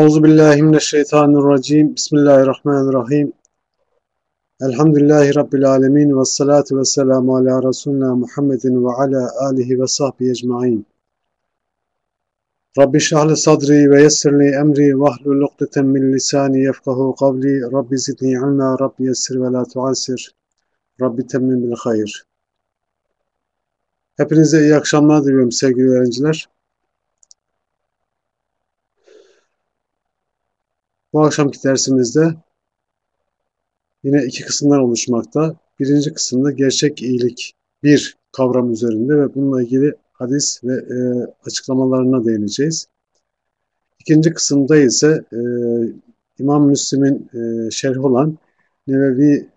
Euzu billahi mineşşeytanirracim. Bismillahirrahmanirrahim. Elhamdülillahi rabbil alamin ve salatu vesselamu ala resulina Muhammedin ve ala alihi ve sahbihi ecmaîn. Rabbi şrahli sadri ve yessirli emri ve hlul ukdeten min lisani yefkahu kavli. Rabbi zidni ilma, Rabbi yessir ve la tuasir. Rabbi temmim bil hayır. Hepinize iyi akşamlar diliyorum sevgili öğrenciler. Bu akşamki dersimizde yine iki kısımlar oluşmakta. Birinci kısımda gerçek iyilik bir kavram üzerinde ve bununla ilgili hadis ve e, açıklamalarına değineceğiz. İkinci kısımda ise e, İmam Müslim'in e, şerhi olan Nevevi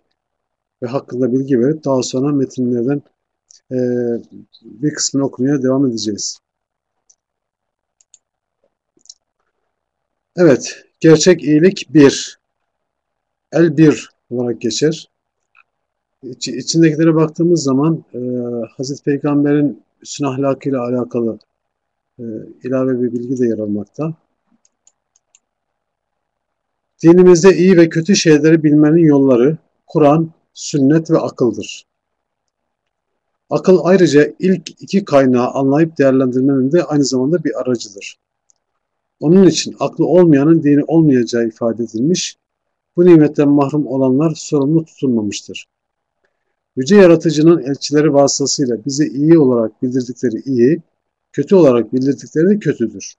ve hakkında bilgi verip daha sonra metinlerden e, bir kısmını okumaya devam edeceğiz. Evet, gerçek iyilik bir. El bir olarak geçer. İç, içindekilere baktığımız zaman e, Hazreti Peygamber'in üstün ahlakıyla alakalı e, ilave bir bilgi de yer almakta. Dinimizde iyi ve kötü şeyleri bilmenin yolları Kur'an, sünnet ve akıldır. Akıl ayrıca ilk iki kaynağı anlayıp değerlendirmenin de aynı zamanda bir aracıdır. Onun için aklı olmayanın dini olmayacağı ifade edilmiş, bu nimetten mahrum olanlar sorumlu tutulmamıştır. Yüce Yaratıcı'nın elçileri vasıtasıyla bize iyi olarak bildirdikleri iyi, kötü olarak bildirdikleri de kötüdür.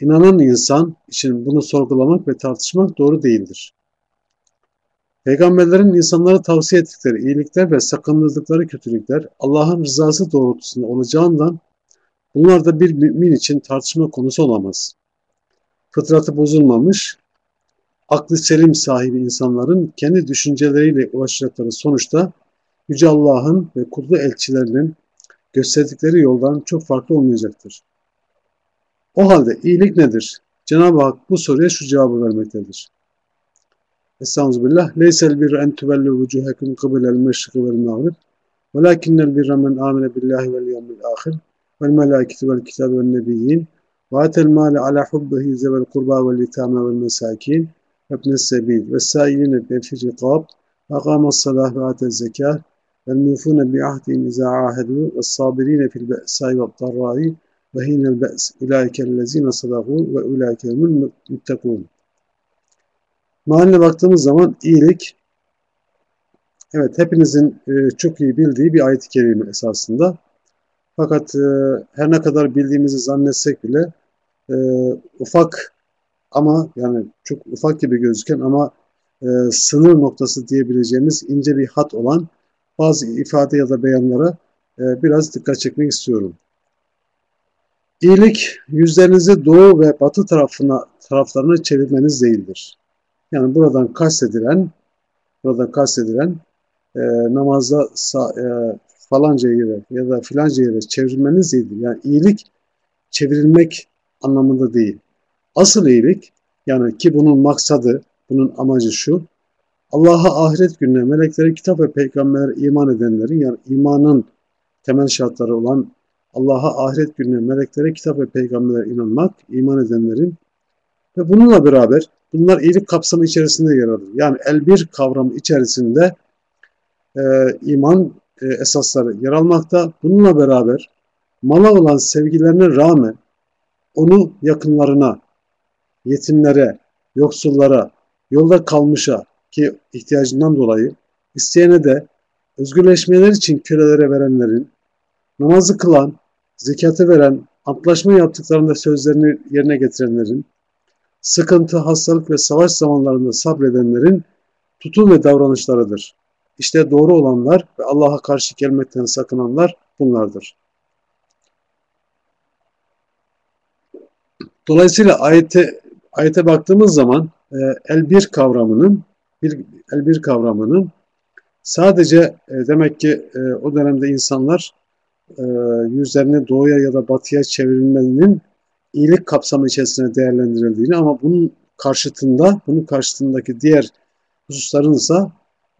İnanan insan için bunu sorgulamak ve tartışmak doğru değildir. Peygamberlerin insanlara tavsiye ettikleri iyilikler ve sakındırdıkları kötülükler Allah'ın rızası doğrultusunda olacağından bunlar da bir mümin için tartışma konusu olamaz. Fıtratı bozulmamış, aklı selim sahibi insanların kendi düşünceleriyle ulaşacakları sonuçta Yüce Allah'ın ve kutlu elçilerinin gösterdikleri yoldan çok farklı olmayacaktır. O halde iyilik nedir? Cenab-ı Hak bu soruya şu cevabı vermektedir. Estağfirullah. Leysel bir en tüvellu vucuhekum kıbelel meşriki vel mağrib. Velakinnel birra men amene billahi vel yevmil ahir vel melâketi vel kitabe vel nebiyyin ve ibnes sebil ve sâilîne bil rikâb ve akâmes salâh ve atel zekâh vel mufûne bi ahdihim izâ âhedû ve sabirîne fil be'sâi ve darrâi ve hînel be's ulâikellezîne sadakû ve ulâikehumul muttekûn. Mahalle baktığımız zaman iyilik, evet hepinizin e, çok iyi bildiği bir ayet-i kerime esasında. Fakat e, her ne kadar bildiğimizi zannetsek bile e, ufak ama yani çok ufak gibi gözüken ama e, sınır noktası diyebileceğimiz ince bir hat olan bazı ifade ya da beyanlara e, biraz dikkat çekmek istiyorum. İyilik yüzlerinizi doğu ve batı tarafına taraflarına çevirmeniz değildir. Yani buradan kastedilen buradan kastedilen e, namazda sa, e, falanca yere ya da filanca yere çevirmeniz değildir. Yani iyilik çevrilmek anlamında değil. Asıl iyilik yani ki bunun maksadı, bunun amacı şu. Allah'a ahiret gününe, meleklere, kitap ve peygamberlere iman edenlerin yani imanın temel şartları olan Allah'a ahiret gününe, meleklere, kitap ve peygamberlere inanmak, iman edenlerin ve bununla beraber bunlar iyilik kapsamı içerisinde yer alır. Yani el bir kavramı içerisinde e, iman esasları yer almakta. Bununla beraber mala olan sevgilerine rağmen onu yakınlarına, yetimlere, yoksullara, yolda kalmışa ki ihtiyacından dolayı isteyene de özgürleşmeler için kölelere verenlerin, namazı kılan, zekatı veren, antlaşma yaptıklarında sözlerini yerine getirenlerin, sıkıntı, hastalık ve savaş zamanlarında sabredenlerin tutum ve davranışlarıdır. İşte doğru olanlar ve Allah'a karşı gelmekten sakınanlar bunlardır. Dolayısıyla ayete, ayete baktığımız zaman e, el bir kavramının bir el bir kavramının sadece e, demek ki e, o dönemde insanlar e, yüzlerini doğuya ya da batıya çevirmenin iyilik kapsamı içerisinde değerlendirildiğini ama bunun karşıtında, bunun karşıtındaki diğer hususların ise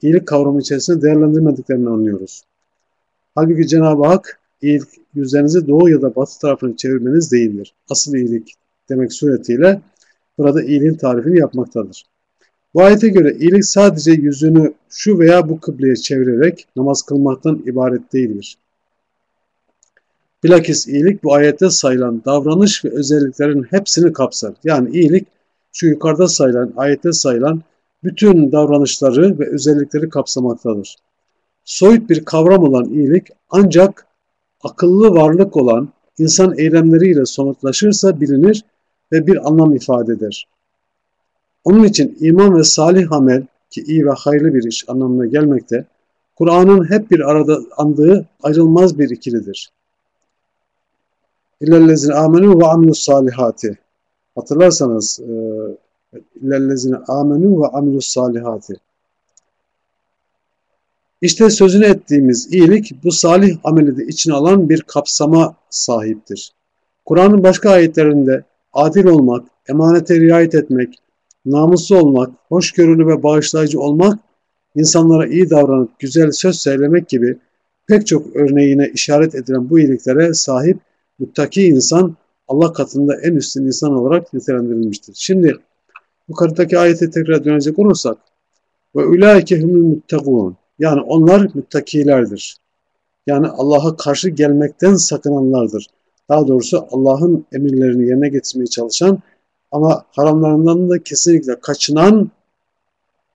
iyilik kavramı içerisinde değerlendirmediklerini anlıyoruz. Halbuki Cenab-ı Hak iyilik yüzlerinizi doğu ya da batı tarafına çevirmeniz değildir. Asıl iyilik demek suretiyle burada iyiliğin tarifini yapmaktadır. Bu ayete göre iyilik sadece yüzünü şu veya bu kıbleye çevirerek namaz kılmaktan ibaret değildir. Bilakis iyilik bu ayette sayılan davranış ve özelliklerin hepsini kapsar. Yani iyilik şu yukarıda sayılan, ayette sayılan bütün davranışları ve özellikleri kapsamaktadır. Soyut bir kavram olan iyilik ancak akıllı varlık olan insan eylemleriyle somutlaşırsa bilinir ve bir anlam ifade eder. Onun için iman ve salih amel ki iyi ve hayırlı bir iş anlamına gelmekte, Kur'an'ın hep bir arada andığı ayrılmaz bir ikilidir. İllellezine amenu ve amilus salihati. Hatırlarsanız e, illellezine amenu ve amilus salihati. İşte sözünü ettiğimiz iyilik bu salih ameli de içine alan bir kapsama sahiptir. Kur'an'ın başka ayetlerinde adil olmak, emanete riayet etmek, namuslu olmak, hoşgörülü ve bağışlayıcı olmak, insanlara iyi davranıp güzel söz söylemek gibi pek çok örneğine işaret edilen bu iyiliklere sahip muttaki insan Allah katında en üstün insan olarak nitelendirilmiştir. Şimdi yukarıdaki ayete tekrar dönecek olursak ve ulaike humul muttagun yani onlar müttakilerdir. Yani Allah'a karşı gelmekten sakınanlardır. Daha doğrusu Allah'ın emirlerini yerine getirmeye çalışan ama haramlarından da kesinlikle kaçınan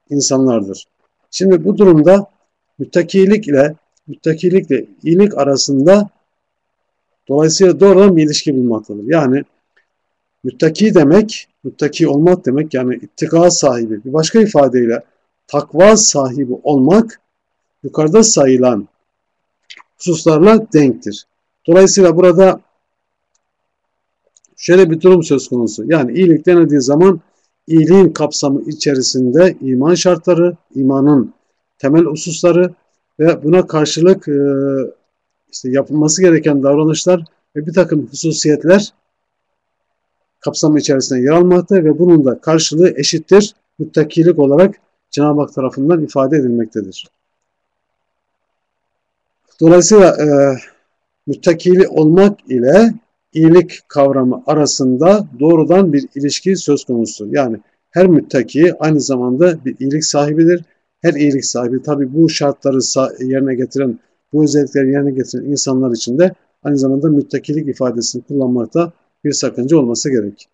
insanlardır. Şimdi bu durumda müttakilik ile müttakilikle iyilik arasında dolayısıyla doğrudan bir ilişki bulmaktadır. Yani müttaki demek, müttaki olmak demek yani ittika sahibi. Bir başka ifadeyle takva sahibi olmak yukarıda sayılan hususlarla denktir. Dolayısıyla burada şöyle bir durum söz konusu. Yani iyilik denildiği zaman iyiliğin kapsamı içerisinde iman şartları, imanın temel hususları ve buna karşılık e, işte yapılması gereken davranışlar ve bir takım hususiyetler kapsamı içerisinde yer almakta ve bunun da karşılığı eşittir müttakilik olarak Cenab-ı Hak tarafından ifade edilmektedir. Dolayısıyla e, müttakili olmak ile iyilik kavramı arasında doğrudan bir ilişki söz konusudur. Yani her müttaki aynı zamanda bir iyilik sahibidir. Her iyilik sahibi tabi bu şartları yerine getiren, bu özellikleri yerine getiren insanlar için de aynı zamanda müttakilik ifadesini kullanmakta bir sakınca olması gerek.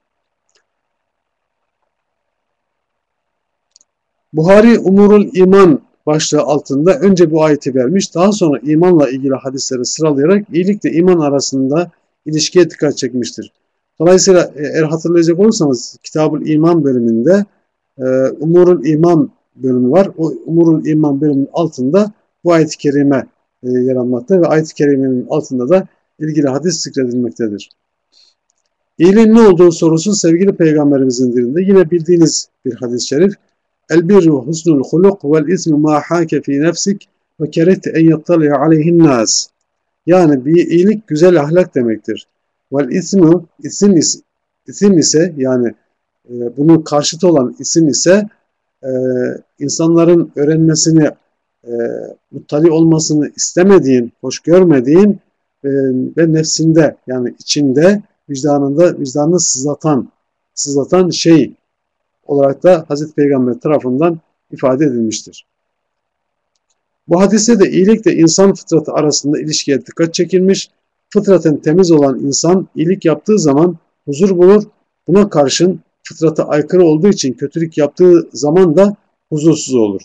Buhari Umurul İman başlığı altında önce bu ayeti vermiş, daha sonra imanla ilgili hadisleri sıralayarak iyilikle iman arasında ilişkiye dikkat çekmiştir. Dolayısıyla e, eğer hatırlayacak olursanız Kitabul İman bölümünde e, Umurul İman bölümü var. O Umurul İman bölümünün altında bu ayet-i kerime e, yer almakta ve ayet-i kerimenin altında da ilgili hadis zikredilmektedir. İyiliğin ne olduğu sorusu sevgili peygamberimizin dilinde yine bildiğiniz bir hadis-i şerif. El birru husnul huluk vel ismu ma hake fi nefsik ve kerehte en yattali'a aleyhin nas. Yani bir iyilik güzel ahlak demektir. Vel ismu isim, isim ise yani e, bunun karşıtı olan isim ise e, insanların öğrenmesini e, muttali olmasını istemediğin, hoş görmediğin e, ve nefsinde yani içinde vicdanında vicdanını sızlatan sızlatan şey olarak da Hazreti Peygamber tarafından ifade edilmiştir. Bu hadiste de iyilikle insan fıtratı arasında ilişkiye dikkat çekilmiş. Fıtraten temiz olan insan iyilik yaptığı zaman huzur bulur. Buna karşın fıtrata aykırı olduğu için kötülük yaptığı zaman da huzursuz olur.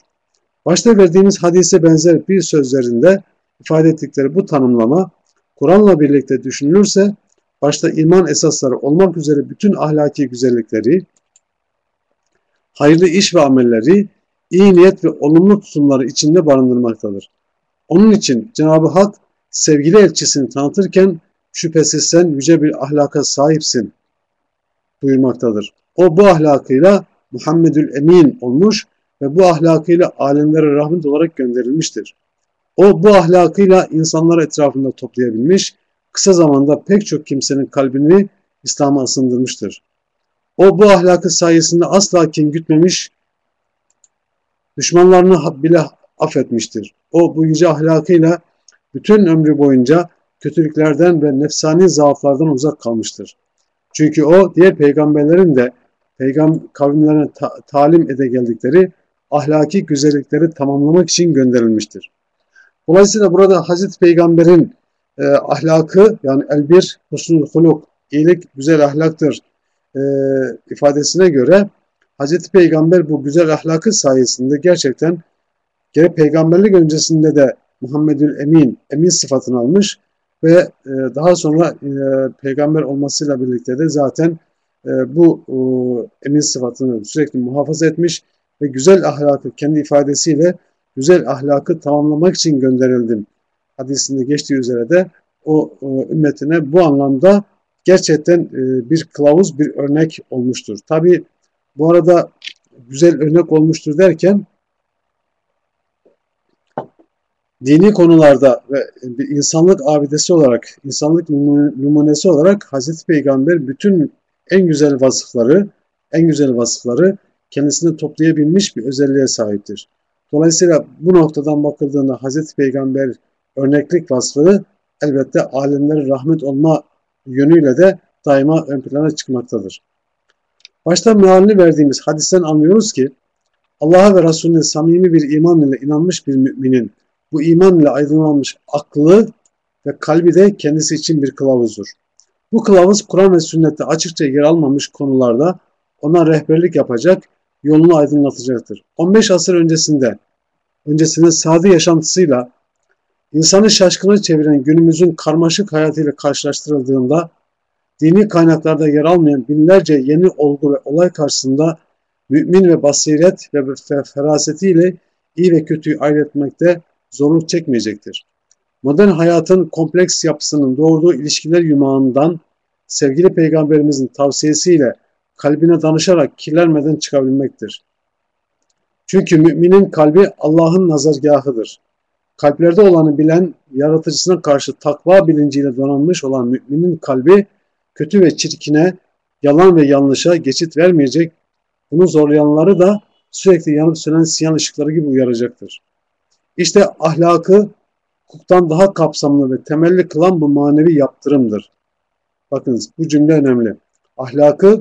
Başta verdiğimiz hadise benzer bir sözlerinde ifade ettikleri bu tanımlama Kur'an'la birlikte düşünülürse başta iman esasları olmak üzere bütün ahlaki güzellikleri, hayırlı iş ve amelleri iyi niyet ve olumlu tutumları içinde barındırmaktadır. Onun için Cenab-ı Hak sevgili elçisini tanıtırken şüphesiz sen yüce bir ahlaka sahipsin buyurmaktadır. O bu ahlakıyla Muhammedül Emin olmuş ve bu ahlakıyla alemlere rahmet olarak gönderilmiştir. O bu ahlakıyla insanları etrafında toplayabilmiş, kısa zamanda pek çok kimsenin kalbini İslam'a ısındırmıştır. O bu ahlakı sayesinde asla kin gütmemiş, düşmanlarını bile affetmiştir. O bu yüce ahlakıyla bütün ömrü boyunca kötülüklerden ve nefsani zaaflardan uzak kalmıştır. Çünkü o diğer peygamberlerin de peygamber kavimlerine ta talim ede geldikleri ahlaki güzellikleri tamamlamak için gönderilmiştir. Dolayısıyla burada Hazreti Peygamber'in e, ahlakı yani elbir husnul huluk, iyilik güzel ahlaktır e, ifadesine göre Hazreti Peygamber bu güzel ahlakı sayesinde gerçekten gerek peygamberlik öncesinde de Muhammedül Emin, emin sıfatını almış ve e, daha sonra e, peygamber olmasıyla birlikte de zaten e, bu e, emin sıfatını sürekli muhafaza etmiş ve güzel ahlakı kendi ifadesiyle güzel ahlakı tamamlamak için gönderildim. Hadisinde geçtiği üzere de o e, ümmetine bu anlamda gerçekten e, bir kılavuz, bir örnek olmuştur. Tabi bu arada güzel örnek olmuştur derken dini konularda ve bir insanlık abidesi olarak, insanlık numunesi olarak Hazreti Peygamber bütün en güzel vasıfları, en güzel vasıfları kendisine toplayabilmiş bir özelliğe sahiptir. Dolayısıyla bu noktadan bakıldığında Hazreti Peygamber örneklik vasfı elbette alemlere rahmet olma yönüyle de daima ön plana çıkmaktadır. Başta mealini verdiğimiz hadisten anlıyoruz ki Allah'a ve Resulüne samimi bir iman ile inanmış bir müminin bu iman ile aydınlanmış aklı ve kalbi de kendisi için bir kılavuzdur. Bu kılavuz Kur'an ve sünnette açıkça yer almamış konularda ona rehberlik yapacak, yolunu aydınlatacaktır. 15 asır öncesinde, öncesinde sade yaşantısıyla insanı şaşkına çeviren günümüzün karmaşık hayatıyla karşılaştırıldığında dini kaynaklarda yer almayan binlerce yeni olgu ve olay karşısında mümin ve basiret ve ferasetiyle iyi ve kötüyü ayırt zorluk çekmeyecektir. Modern hayatın kompleks yapısının doğurduğu ilişkiler yumağından sevgili peygamberimizin tavsiyesiyle kalbine danışarak kirlenmeden çıkabilmektir. Çünkü müminin kalbi Allah'ın nazargahıdır. Kalplerde olanı bilen, yaratıcısına karşı takva bilinciyle donanmış olan müminin kalbi kötü ve çirkine, yalan ve yanlışa geçit vermeyecek, bunu zorlayanları da sürekli yanıp sönen siyan ışıkları gibi uyaracaktır. İşte ahlakı hukuktan daha kapsamlı ve temelli kılan bu manevi yaptırımdır. Bakınız bu cümle önemli. Ahlakı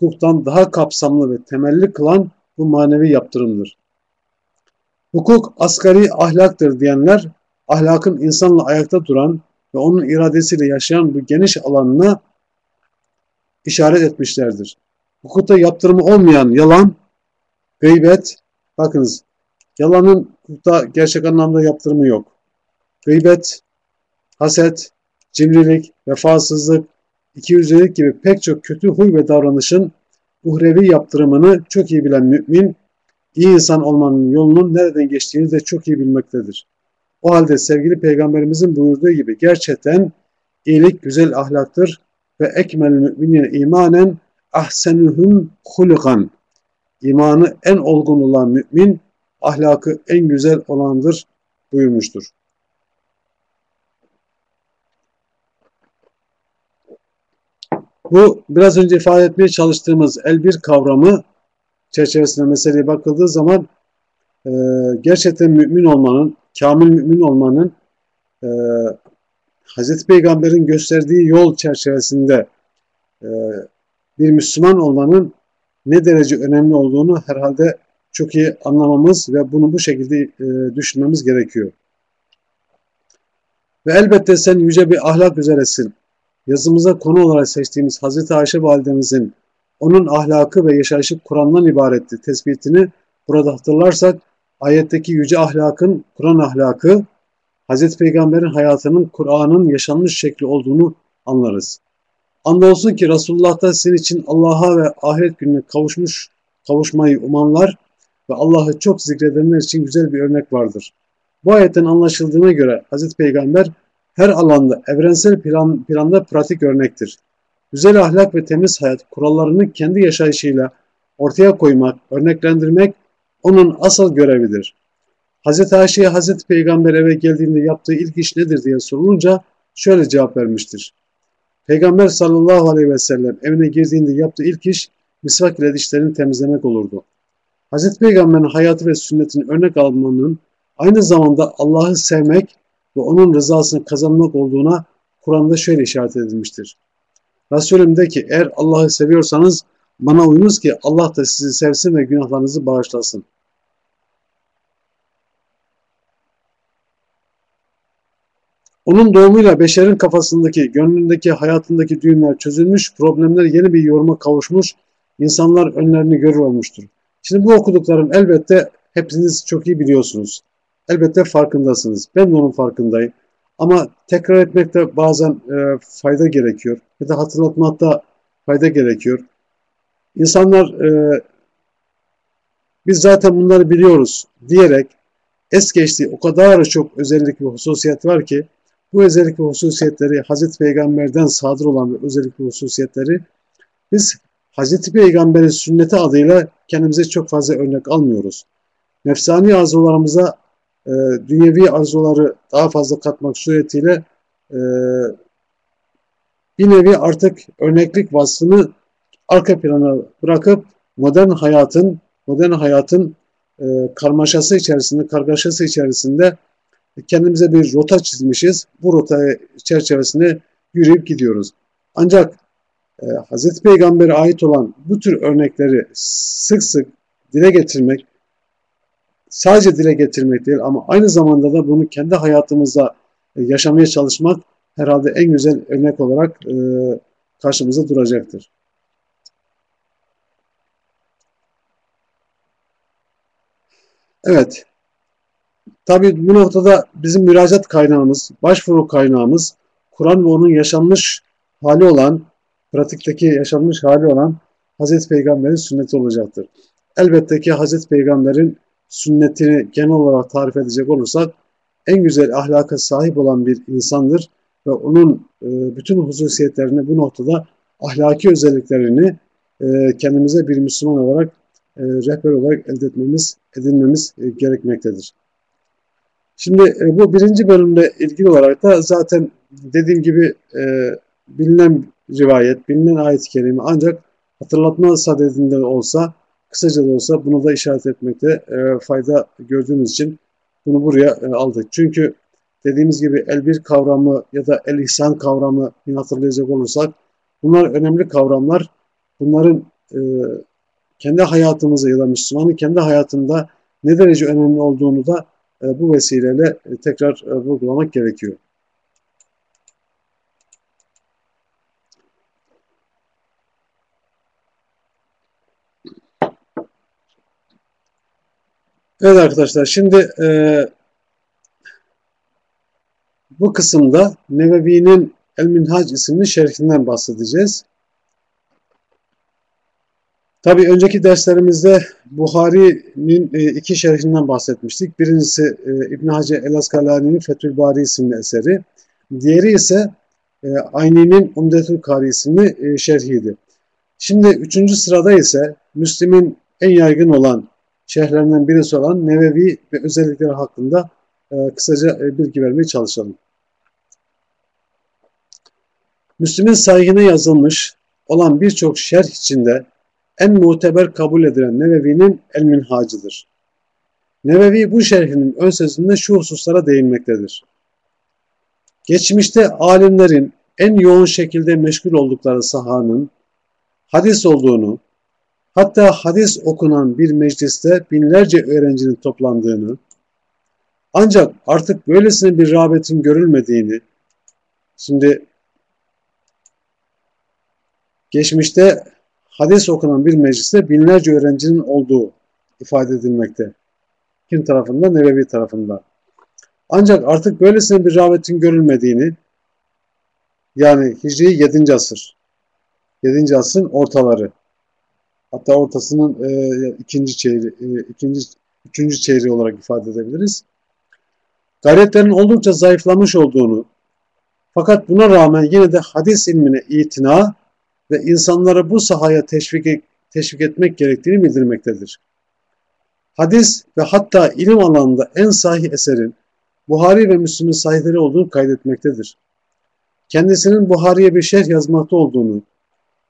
hukuktan daha kapsamlı ve temelli kılan bu manevi yaptırımdır. Hukuk asgari ahlaktır diyenler ahlakın insanla ayakta duran ve onun iradesiyle yaşayan bu geniş alanına işaret etmişlerdir. Hukukta yaptırımı olmayan yalan, gıybet, bakınız yalanın hukukta gerçek anlamda yaptırımı yok. Gıybet, haset, cimrilik, vefasızlık, ikiyüzlülük gibi pek çok kötü huy ve davranışın uhrevi yaptırımını çok iyi bilen mümin, iyi insan olmanın yolunun nereden geçtiğini de çok iyi bilmektedir. O halde sevgili peygamberimizin buyurduğu gibi gerçekten iyilik güzel ahlaktır ve ekmel müminine imanen ahsenuhum hulukan. İmanı en olgun olan mümin, ahlakı en güzel olandır buyurmuştur. Bu biraz önce ifade etmeye çalıştığımız el bir kavramı çerçevesinde meseleye bakıldığı zaman e, gerçekten mümin olmanın, kamil mümin olmanın e, Hz. Peygamber'in gösterdiği yol çerçevesinde e, bir Müslüman olmanın ne derece önemli olduğunu herhalde çok iyi anlamamız ve bunu bu şekilde e, düşünmemiz gerekiyor. Ve elbette sen yüce bir ahlak üzeresin. Yazımıza konu olarak seçtiğimiz Hazreti Ayşe validemizin onun ahlakı ve yaşayışı Kur'an'dan ibaretti tespitini burada hatırlarsak ayetteki yüce ahlakın Kur'an ahlakı Hz. Peygamber'in hayatının Kur'an'ın yaşanmış şekli olduğunu anlarız. Andolsun ki Resulullah'ta sizin için Allah'a ve ahiret gününe kavuşmuş kavuşmayı umanlar ve Allah'ı çok zikredenler için güzel bir örnek vardır. Bu ayetten anlaşıldığına göre Hz. Peygamber her alanda evrensel plan, planda pratik örnektir. Güzel ahlak ve temiz hayat kurallarını kendi yaşayışıyla ortaya koymak, örneklendirmek onun asıl görevidir. Hz. Ayşe'ye Hz. Peygamber eve geldiğinde yaptığı ilk iş nedir diye sorulunca şöyle cevap vermiştir. Peygamber sallallahu aleyhi ve sellem evine girdiğinde yaptığı ilk iş misvak ile dişlerini temizlemek olurdu. Hz. Peygamber'in hayatı ve sünnetini örnek almanın aynı zamanda Allah'ı sevmek ve onun rızasını kazanmak olduğuna Kur'an'da şöyle işaret edilmiştir. Resulüm de ki eğer Allah'ı seviyorsanız bana uyunuz ki Allah da sizi sevsin ve günahlarınızı bağışlasın. Onun doğumuyla beşerin kafasındaki, gönlündeki, hayatındaki düğümler çözülmüş, problemler yeni bir yoruma kavuşmuş, insanlar önlerini görür olmuştur. Şimdi bu okuduklarım elbette hepiniz çok iyi biliyorsunuz. Elbette farkındasınız. Ben de onun farkındayım. Ama tekrar etmekte bazen e, fayda gerekiyor. Ya da hatırlatmakta fayda gerekiyor. İnsanlar e, biz zaten bunları biliyoruz diyerek es geçtiği o kadar çok özellik ve hususiyet var ki bu özellik ve hususiyetleri Hazreti Peygamber'den sadır olan ve özellik ve hususiyetleri biz Hazreti Peygamber'in sünneti adıyla kendimize çok fazla örnek almıyoruz. Nefsani arzularımıza e, dünyevi arzuları daha fazla katmak suretiyle e, bir nevi artık örneklik vasfını arka plana bırakıp modern hayatın modern hayatın e, karmaşası içerisinde, kargaşası içerisinde kendimize bir rota çizmişiz. Bu rota çerçevesinde yürüyüp gidiyoruz. Ancak e, Hz. Peygamber'e ait olan bu tür örnekleri sık sık dile getirmek, sadece dile getirmek değil ama aynı zamanda da bunu kendi hayatımızda e, yaşamaya çalışmak herhalde en güzel örnek olarak e, karşımıza duracaktır. Evet. Tabi bu noktada bizim müracaat kaynağımız, başvuru kaynağımız Kur'an ve onun yaşanmış hali olan, pratikteki yaşanmış hali olan Hazreti Peygamber'in sünneti olacaktır. Elbette ki Hazreti Peygamber'in sünnetini genel olarak tarif edecek olursak en güzel ahlaka sahip olan bir insandır ve onun e, bütün hususiyetlerini bu noktada ahlaki özelliklerini e, kendimize bir Müslüman olarak e, rehber olarak elde etmemiz, edinmemiz gerekmektedir. Şimdi bu birinci bölümle ilgili olarak da zaten dediğim gibi bilinen rivayet, bilinen ayet-i kerime ancak hatırlatma sadedinde olsa Kısaca da olsa bunu da işaret etmekte e, fayda gördüğümüz için bunu buraya e, aldık. Çünkü dediğimiz gibi el bir kavramı ya da el ihsan kavramı hatırlayacak olursak bunlar önemli kavramlar. Bunların e, kendi hayatımızı ya da Müslümanın kendi hayatında ne derece önemli olduğunu da e, bu vesileyle e, tekrar e, vurgulamak gerekiyor. Evet arkadaşlar şimdi e, bu kısımda Nevevi'nin El Minhac isimli şerhinden bahsedeceğiz. Tabi önceki derslerimizde Buhari'nin e, iki şerhinden bahsetmiştik. Birincisi e, İbn Hacer El Askalani'nin Fethül Bari isimli eseri. Diğeri ise e, Ayni'nin Umdetül Kari isimli e, şerhiydi. Şimdi üçüncü sırada ise Müslim'in en yaygın olan şehirlerinden birisi olan Nevevi ve özellikleri hakkında e, kısaca e, bilgi vermeye çalışalım. Müslüm'ün sahihine yazılmış olan birçok şerh içinde en muteber kabul edilen Nevevi'nin El Minhacıdır. Nevevi bu şerhinin ön sözünde şu hususlara değinmektedir. Geçmişte alimlerin en yoğun şekilde meşgul oldukları sahanın hadis olduğunu, Hatta hadis okunan bir mecliste binlerce öğrencinin toplandığını, ancak artık böylesine bir rağbetin görülmediğini, şimdi geçmişte hadis okunan bir mecliste binlerce öğrencinin olduğu ifade edilmekte. Kim tarafından? Nebevi tarafından. Ancak artık böylesine bir rağbetin görülmediğini, yani Hicri 7. asır, 7. asrın ortaları, Hatta ortasının e, ikinci çeyreği, e, ikinci, üçüncü çeyreği olarak ifade edebiliriz. Gayretlerin oldukça zayıflamış olduğunu, fakat buna rağmen yine de hadis ilmine itina ve insanları bu sahaya teşvik, teşvik etmek gerektiğini bildirmektedir. Hadis ve hatta ilim alanında en sahih eserin Buhari ve Müslüm'ün sahihleri olduğunu kaydetmektedir. Kendisinin Buhari'ye bir şerh yazmakta olduğunu,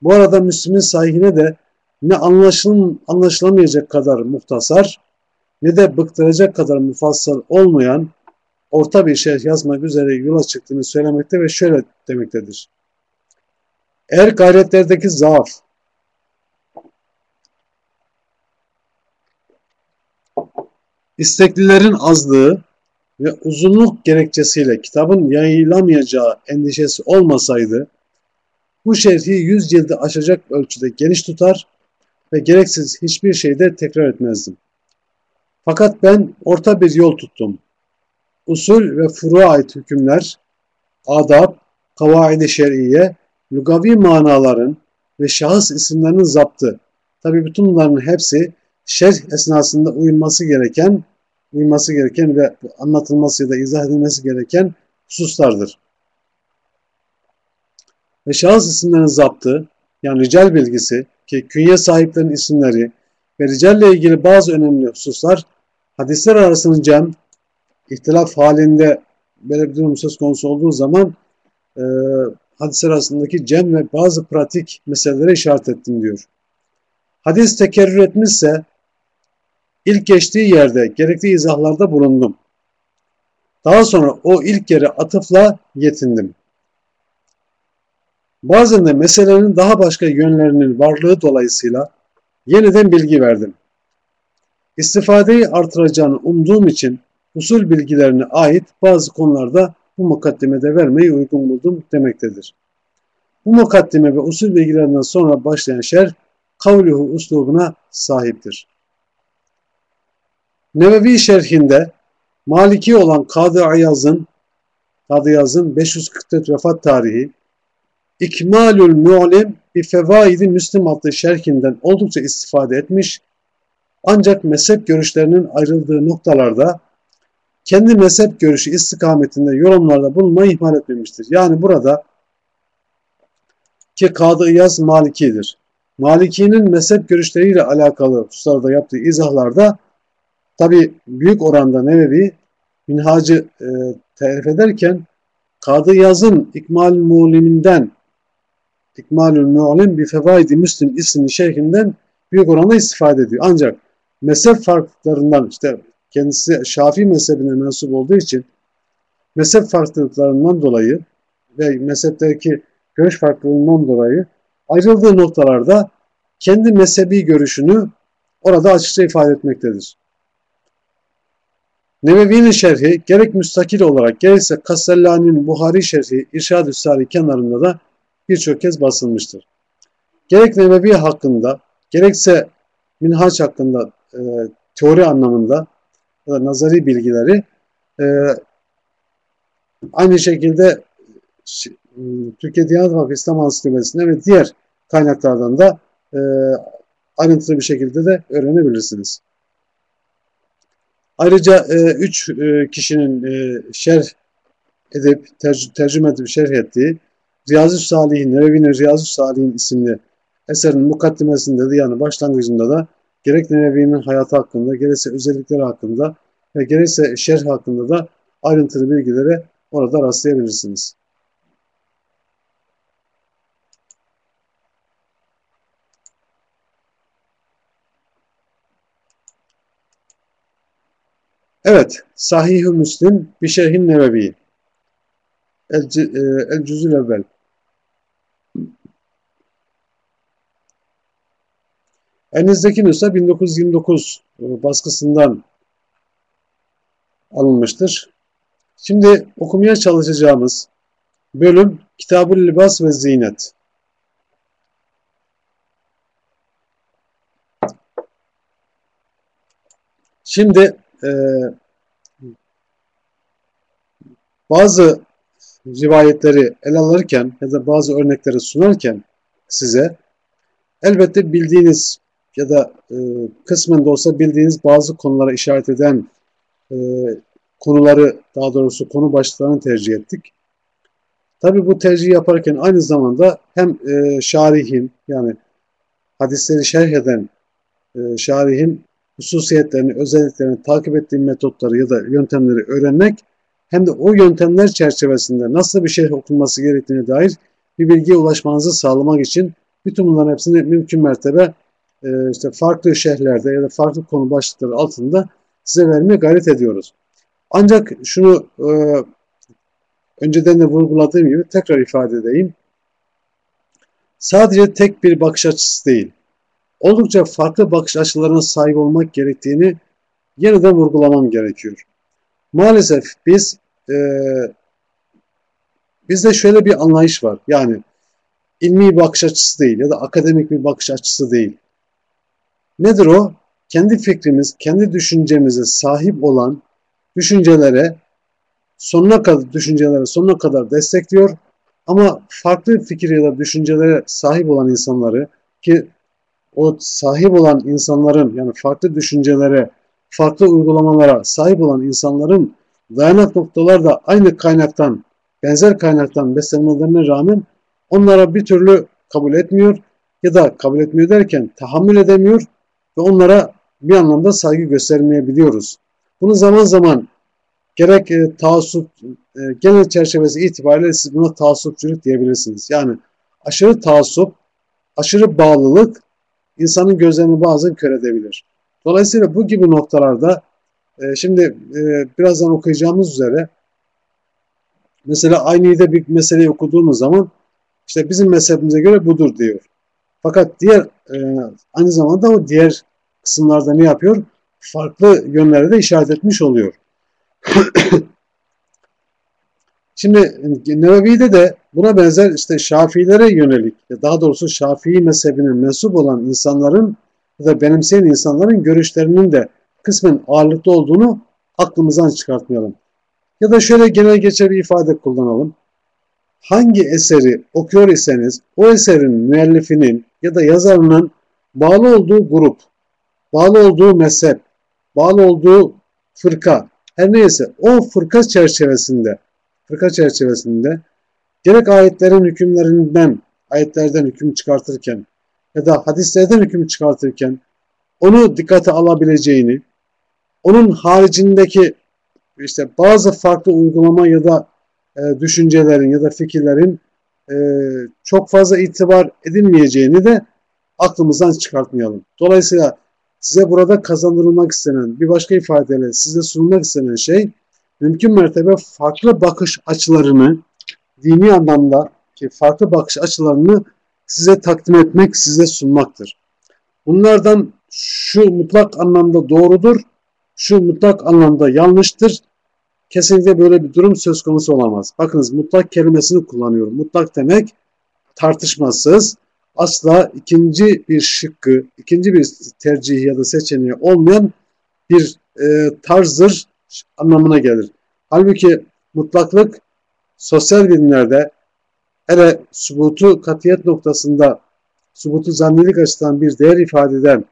bu arada Müslüm'ün sahihine de ne anlaşılım, anlaşılamayacak kadar muhtasar ne de bıktıracak kadar mufassal olmayan orta bir şey yazmak üzere yola çıktığını söylemekte ve şöyle demektedir. Eğer gayretlerdeki zaaf, isteklilerin azlığı ve uzunluk gerekçesiyle kitabın yayılamayacağı endişesi olmasaydı, bu şerhi 100 cildi aşacak ölçüde geniş tutar ve gereksiz hiçbir şeyde tekrar etmezdim. Fakat ben orta bir yol tuttum. Usul ve furu'a ait hükümler, adab, kavaidi şer'iye, lugavi manaların ve şahıs isimlerinin zaptı. Tabi bütün bunların hepsi şerh esnasında uyulması gereken, uyulması gereken ve anlatılması ya da izah edilmesi gereken hususlardır. Ve şahıs isimlerinin zaptı, yani rical bilgisi ki künye sahiplerinin isimleri ve ricalle ilgili bazı önemli hususlar hadisler arasının cem, ihtilaf halinde böyle bir durum söz konusu olduğu zaman e, hadisler arasındaki cem ve bazı pratik meselelere işaret ettim diyor. Hadis tekerrür etmişse ilk geçtiği yerde gerekli izahlarda bulundum. Daha sonra o ilk yere atıfla yetindim. Bazen de meselenin daha başka yönlerinin varlığı dolayısıyla yeniden bilgi verdim. İstifadeyi artıracağını umduğum için usul bilgilerine ait bazı konularda bu mukaddimede vermeyi uygun buldum demektedir. Bu mukaddime ve usul bilgilerinden sonra başlayan şer kavluhu uslubuna sahiptir. Nevevi şerhinde Maliki olan Kadı Ayaz'ın Kadı Yaz'ın 544 vefat tarihi İkmalül Mu'lim bir fevaidi Müslim adlı şerhinden oldukça istifade etmiş ancak mezhep görüşlerinin ayrıldığı noktalarda kendi mezhep görüşü istikametinde yorumlarda bulunmayı ihmal etmemiştir. Yani burada ki Kadı İyaz Maliki'dir. Maliki'nin mezhep görüşleriyle alakalı hususlarda yaptığı izahlarda tabi büyük oranda Nevevi minhacı e, tarif ederken Kadı Yaz'ın İkmal Mu'liminden İkmalül Mu'lim bir fevaidi Müslim isimli şerhinden büyük oranda istifade ediyor. Ancak mezhep farklılıklarından işte kendisi Şafii mezhebine mensup olduğu için mezhep farklılıklarından dolayı ve mezhepteki görüş farklılığından dolayı ayrıldığı noktalarda kendi mezhebi görüşünü orada açıkça ifade etmektedir. Nevevi'nin şerhi gerek müstakil olarak gerekse Kastellani'nin Buhari şerhi İrşad-ı kenarında da birçok kez basılmıştır. Gerek Nevevi hakkında gerekse Minhaç hakkında e, teori anlamında ya da nazari bilgileri e, aynı şekilde Türkiye Diyanet Vakfı İslam Ansiklopedisi'nde ve diğer kaynaklardan da e, ayrıntılı bir şekilde de öğrenebilirsiniz. Ayrıca e, üç e, kişinin e, şerh edip terc tercüme edip şerh ettiği Riyazu Salih'in, Nevevi'nin Riyazu Salih'in isimli eserin mukaddimesinde de yani başlangıcında da gerek Nevevi'nin hayatı hakkında, gerekse özellikleri hakkında ve gerekse şerh hakkında da ayrıntılı bilgilere orada rastlayabilirsiniz. Evet, Sahih-i Müslim bir şerhin nevevi. El, e, el cüzül evvel. Elinizdeki nüsha 1929 e, baskısından alınmıştır. Şimdi okumaya çalışacağımız bölüm Kitab-ı Libas ve Zinet. Şimdi e, bazı rivayetleri ele alırken ya da bazı örnekleri sunarken size elbette bildiğiniz ya da e, kısmen de olsa bildiğiniz bazı konulara işaret eden e, konuları daha doğrusu konu başlıklarını tercih ettik. Tabi bu tercih yaparken aynı zamanda hem e, şarihin yani hadisleri şerh eden e, şarihin hususiyetlerini, özelliklerini takip ettiği metotları ya da yöntemleri öğrenmek hem de o yöntemler çerçevesinde nasıl bir şey okunması gerektiğine dair bir bilgiye ulaşmanızı sağlamak için bütün bunların hepsini mümkün mertebe e, işte farklı şehirlerde ya da farklı konu başlıkları altında size vermeye gayret ediyoruz. Ancak şunu e, önceden de vurguladığım gibi tekrar ifade edeyim. Sadece tek bir bakış açısı değil, oldukça farklı bakış açılarına sahip olmak gerektiğini yeniden vurgulamam gerekiyor. Maalesef biz e, bizde şöyle bir anlayış var. Yani ilmi bakış açısı değil ya da akademik bir bakış açısı değil. Nedir o? Kendi fikrimiz, kendi düşüncemize sahip olan düşüncelere sonuna kadar düşüncelere sonuna kadar destekliyor ama farklı fikir ya da düşüncelere sahip olan insanları ki o sahip olan insanların yani farklı düşüncelere, farklı uygulamalara sahip olan insanların dayanak noktalar da aynı kaynaktan, benzer kaynaktan beslenmelerine rağmen onlara bir türlü kabul etmiyor ya da kabul etmiyor derken tahammül edemiyor ve onlara bir anlamda saygı göstermeyebiliyoruz. Bunu zaman zaman gerek e, taassup, e, genel çerçevesi itibariyle siz buna taassupçuluk diyebilirsiniz. Yani aşırı taassup, aşırı bağlılık insanın gözlerini bazen kör edebilir. Dolayısıyla bu gibi noktalarda e, şimdi e, birazdan okuyacağımız üzere mesela aynı bir meseleyi okuduğumuz zaman işte bizim mezhebimize göre budur diyor. Fakat diğer e, aynı zamanda o diğer kısımlarda ne yapıyor? Farklı yönlere de işaret etmiş oluyor. Şimdi Nevevi'de de buna benzer işte Şafiilere yönelik, daha doğrusu Şafii mezhebine mensup olan insanların ya da benimseyen insanların görüşlerinin de kısmen ağırlıklı olduğunu aklımızdan çıkartmayalım. Ya da şöyle genel geçer bir ifade kullanalım. Hangi eseri okuyor iseniz o eserin müellifinin ya da yazarının bağlı olduğu grup, bağlı olduğu mezhep, bağlı olduğu fırka, her neyse o fırka çerçevesinde fırka çerçevesinde gerek ayetlerin hükümlerinden ayetlerden hüküm çıkartırken ya da hadislerden hüküm çıkartırken onu dikkate alabileceğini, onun haricindeki işte bazı farklı uygulama ya da e, düşüncelerin ya da fikirlerin e, çok fazla itibar edilmeyeceğini de aklımızdan çıkartmayalım. Dolayısıyla size burada kazandırılmak istenen, bir başka ifadeyle size sunulmak istenen şey mümkün mertebe farklı bakış açılarını dini anlamda ki farklı bakış açılarını size takdim etmek, size sunmaktır. Bunlardan şu mutlak anlamda doğrudur, şu mutlak anlamda yanlıştır. Kesinlikle böyle bir durum söz konusu olamaz. Bakınız mutlak kelimesini kullanıyorum. Mutlak demek tartışmasız, asla ikinci bir şıkkı, ikinci bir tercih ya da seçeneği olmayan bir e, tarzdır anlamına gelir. Halbuki mutlaklık sosyal bilimlerde hele subutu katiyet noktasında subutu zannilik açısından bir değer ifade eden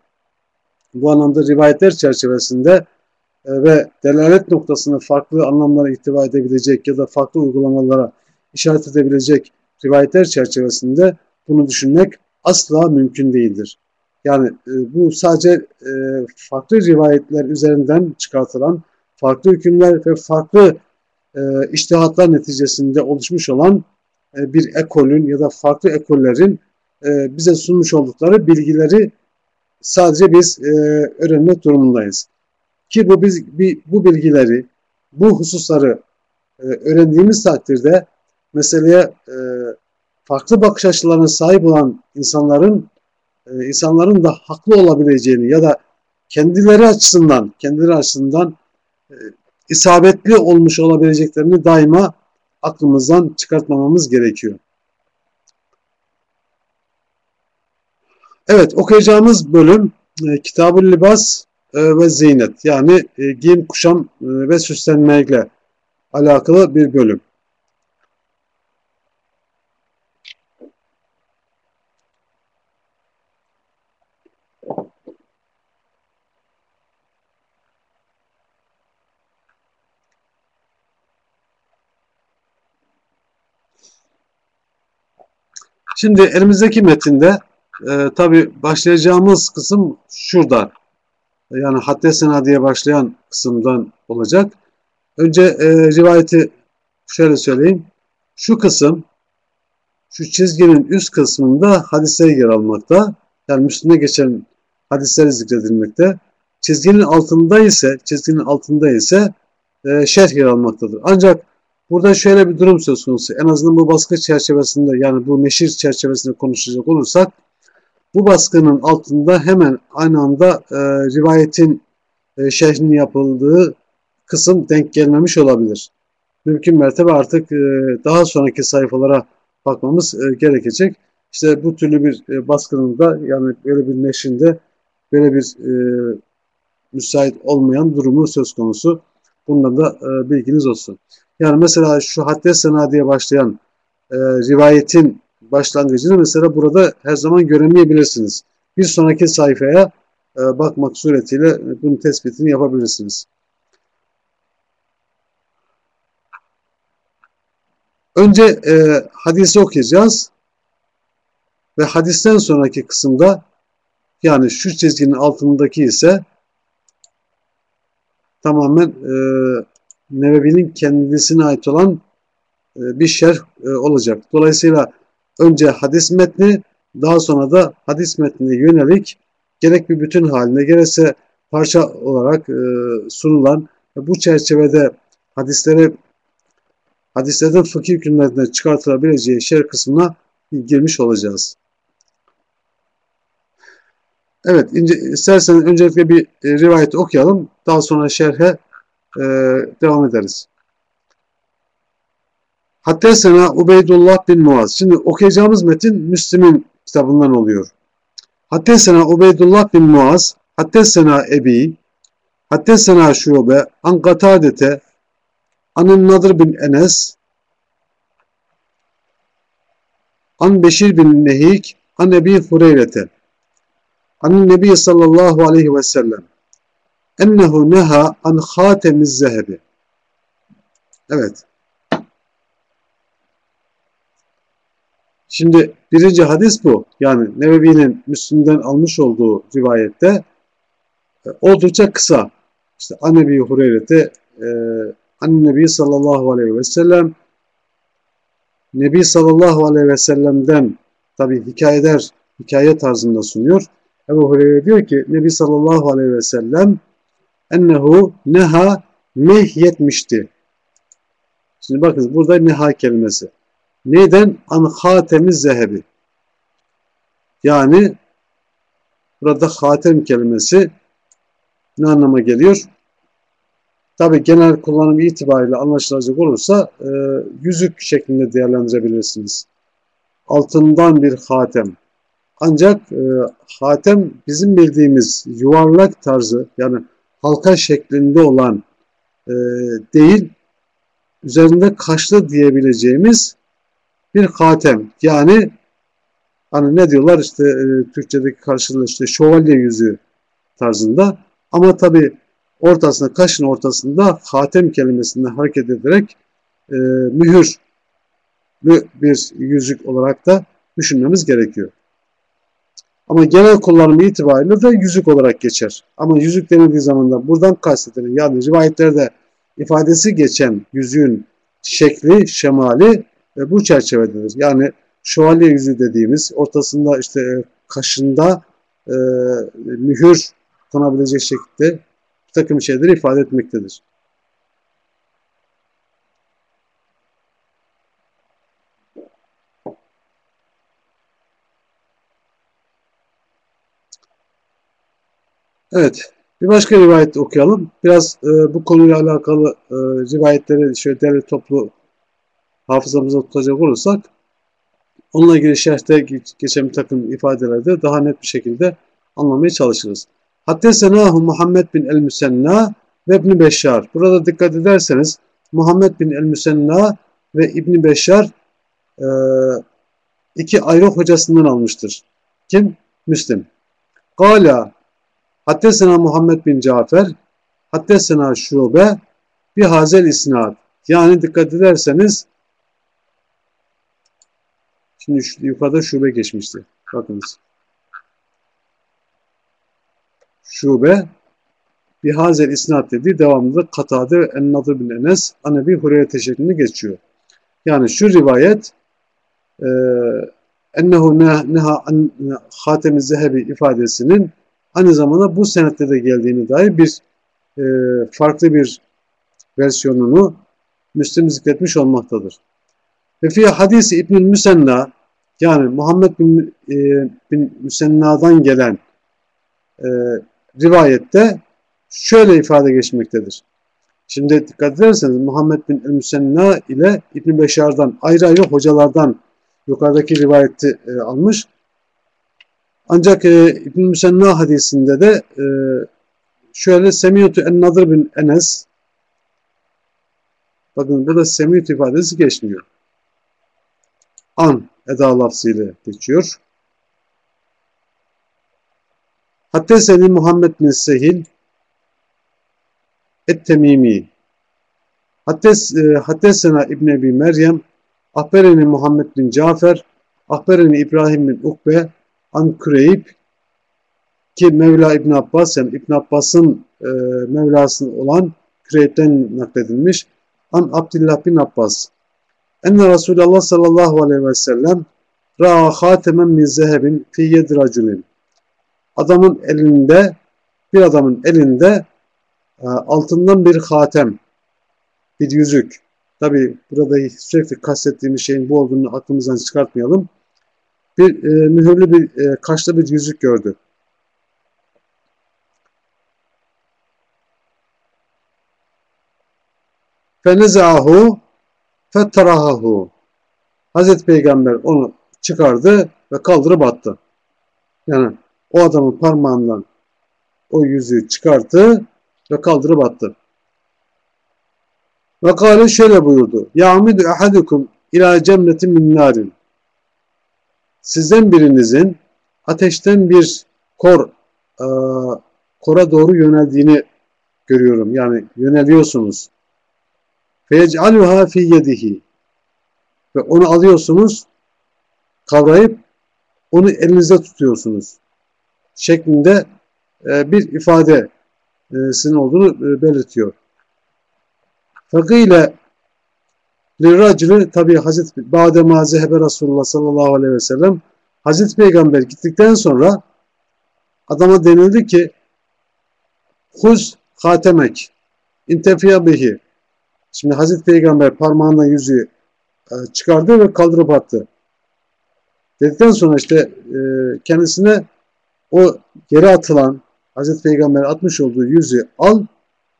bu anlamda rivayetler çerçevesinde ve delalet noktasını farklı anlamlara ihtiva edebilecek ya da farklı uygulamalara işaret edebilecek rivayetler çerçevesinde bunu düşünmek asla mümkün değildir. Yani e, bu sadece e, farklı rivayetler üzerinden çıkartılan farklı hükümler ve farklı e, iştihatlar neticesinde oluşmuş olan e, bir ekolün ya da farklı ekollerin e, bize sunmuş oldukları bilgileri sadece biz e, öğrenmek durumundayız. Ki bu biz bu bilgileri, bu hususları e, öğrendiğimiz takdirde meseleye e, farklı bakış açılarına sahip olan insanların e, insanların da haklı olabileceğini ya da kendileri açısından kendileri açısından e, isabetli olmuş olabileceklerini daima aklımızdan çıkartmamamız gerekiyor. Evet okuyacağımız bölüm e, Kitab-ı Libas ve Zeynet yani e, giyim, kuşam e, ve süslenmeyle alakalı bir bölüm. Şimdi elimizdeki metinde e, tabi başlayacağımız kısım şurada. Yani haddesena diye başlayan kısımdan olacak. Önce e, rivayeti şöyle söyleyeyim. Şu kısım şu çizginin üst kısmında hadisler yer almakta. Yani Müslüm'e geçen hadisler zikredilmekte. Çizginin altında ise çizginin altında ise e, şerh yer almaktadır. Ancak Burada şöyle bir durum söz konusu. En azından bu baskı çerçevesinde yani bu neşir çerçevesinde konuşacak olursak bu baskının altında hemen aynı anda e, rivayetin e, şerhinin yapıldığı kısım denk gelmemiş olabilir. Mümkün mertebe artık e, daha sonraki sayfalara bakmamız e, gerekecek. İşte bu türlü bir e, baskınında yani böyle bir neşrinde böyle bir e, müsait olmayan durumu söz konusu. Bundan da e, bilginiz olsun. Yani mesela şu hadde sena diye başlayan e, rivayetin başlangıcını mesela burada her zaman göremeyebilirsiniz. Bir sonraki sayfaya e, bakmak suretiyle bunun tespitini yapabilirsiniz. Önce e, hadisi okuyacağız ve hadisten sonraki kısımda yani şu çizginin altındaki ise tamamen e, Nebevi'nin kendisine ait olan e, bir şerh e, olacak. Dolayısıyla önce hadis metni daha sonra da hadis metnine yönelik gerek bir bütün haline gerekse parça olarak e, sunulan bu çerçevede hadisleri hadislerden fıkıh hükümlerine çıkartılabileceği şerh kısmına girmiş olacağız. Evet, ince, isterseniz öncelikle bir e, rivayet okuyalım. Daha sonra şerhe e, devam ederiz. Haddesena Ubeydullah bin Muaz. Şimdi okuyacağımız metin Müslim'in kitabından oluyor. Haddesena Ubeydullah bin Muaz, Haddesena Ebi, Haddesena Şube, An Katadete, Anın Nadir bin Enes, An Beşir bin Nehik, An Ebi Hureyrete. An Nebi sallallahu aleyhi ve sellem ennehu neha an hatemiz zehebi. Evet. Şimdi birinci hadis bu. Yani Nebevi'nin Müslüm'den almış olduğu rivayette e, oldukça kısa. İşte Annebi Hureyre'de e, Annebi sallallahu aleyhi ve sellem Nebi sallallahu aleyhi ve sellem'den tabi hikayeler hikaye tarzında sunuyor. Ebu Hureyre diyor ki Nebi sallallahu aleyhi ve sellem ennehu neha nehyetmişti. Şimdi bakın burada neha kelimesi. Neden? An hatemiz zehebi. Yani burada hatem kelimesi ne anlama geliyor? Tabi genel kullanım itibariyle anlaşılacak olursa e, yüzük şeklinde değerlendirebilirsiniz. Altından bir hatem. Ancak e, hatem bizim bildiğimiz yuvarlak tarzı yani halka şeklinde olan e, değil, üzerinde kaşlı diyebileceğimiz bir hatem. Yani hani ne diyorlar işte e, Türkçedeki karşılığı işte şövalye yüzü tarzında. Ama tabi ortasında, kaşın ortasında hatem kelimesinden hareket ederek e, mühür bir yüzük olarak da düşünmemiz gerekiyor. Ama genel kullanımı itibariyle de yüzük olarak geçer. Ama yüzük denildiği zaman da buradan kastedilen yani rivayetlerde ifadesi geçen yüzüğün şekli, şemali ve bu çerçevededir. Yani şövalye yüzüğü dediğimiz ortasında işte e, kaşında e, mühür konabilecek şekilde bir takım şeyleri ifade etmektedir. Evet. Bir başka rivayet okuyalım. Biraz e, bu konuyla alakalı e, rivayetleri şöyle derli toplu hafızamıza tutacak olursak onunla ilgili şerhte geçen bir takım ifadelerde daha net bir şekilde anlamaya çalışırız. Haddesenahu Muhammed bin el-Müsenna ve İbni Beşşar. Burada dikkat ederseniz Muhammed bin el-Müsenna ve İbni Beşşar e, iki ayrı hocasından almıştır. Kim? Müslim. Gala Haddesena Muhammed bin Cafer, Haddesena Şube, bir hazel isnad. Yani dikkat ederseniz şimdi şu, yukarıda şube geçmişti. Bakınız. Şube bir hazel isnad dediği devamında Katade ve Ennadır bin Enes Anebi Hureyre şeklinde geçiyor. Yani şu rivayet e, ennehu neha hatemi zehebi ifadesinin aynı zamanda bu senette de geldiğini dair bir e, farklı bir versiyonunu Müslim zikretmiş olmaktadır. Ve fi hadisi İbnül Müsenna yani Muhammed bin, e, bin Müsenna'dan gelen e, rivayette şöyle ifade geçmektedir. Şimdi dikkat ederseniz Muhammed bin el-Müsenna ile İbn Beşar'dan ayrı ayrı hocalardan yukarıdaki rivayeti e, almış. Ancak e, İbn Müsenna hadisinde de e, şöyle Semiyutu en-Nadir bin Enes bakın burada Semiyut ifadesi geçmiyor. An eda lafzıyla geçiyor. Hatta seni Muhammed bin Sehil Et-Temimi Haddesena İbn Ebi Meryem Ahbereni Muhammed bin Cafer Ahbereni İbrahim bin Ukbe An Kureyb ki Mevla İbn Abbas yani İbn Abbas'ın e, Mevlası olan Küreyb'den nakledilmiş. An Abdullah bin Abbas Enne Resulullah sallallahu aleyhi ve sellem Ra'a hatemen min zehebin fi yedi Adamın elinde bir adamın elinde e, altından bir hatem bir yüzük. Tabi burada sürekli kastettiğimiz şeyin bu olduğunu aklımızdan çıkartmayalım. Bir e, mühürlü bir e, kaşlı bir yüzük gördü. Fenezahu fettarahahu Hazreti Peygamber onu çıkardı ve kaldırıp attı. Yani o adamın parmağından o yüzüğü çıkarttı ve kaldırıp attı. Ve kâle şöyle buyurdu. Ya'midu ahadukum ila cennetin min narin sizden birinizin ateşten bir kor e, kora doğru yöneldiğini görüyorum. Yani yöneliyorsunuz. Feyec'aluha fi yedihi ve onu alıyorsunuz kavrayıp onu elinizde tutuyorsunuz şeklinde e, bir ifade e, sizin olduğunu e, belirtiyor. Fakile Lirracülü tabi Hazreti Bade Mazehebe Resulullah sallallahu aleyhi ve sellem Hazreti Peygamber gittikten sonra adama denildi ki Huz hatemek intefiya bihi Şimdi Hazreti Peygamber parmağından yüzüğü e, çıkardı ve kaldırıp attı. Dedikten sonra işte e, kendisine o yere atılan Hazreti Peygamber atmış olduğu yüzüğü al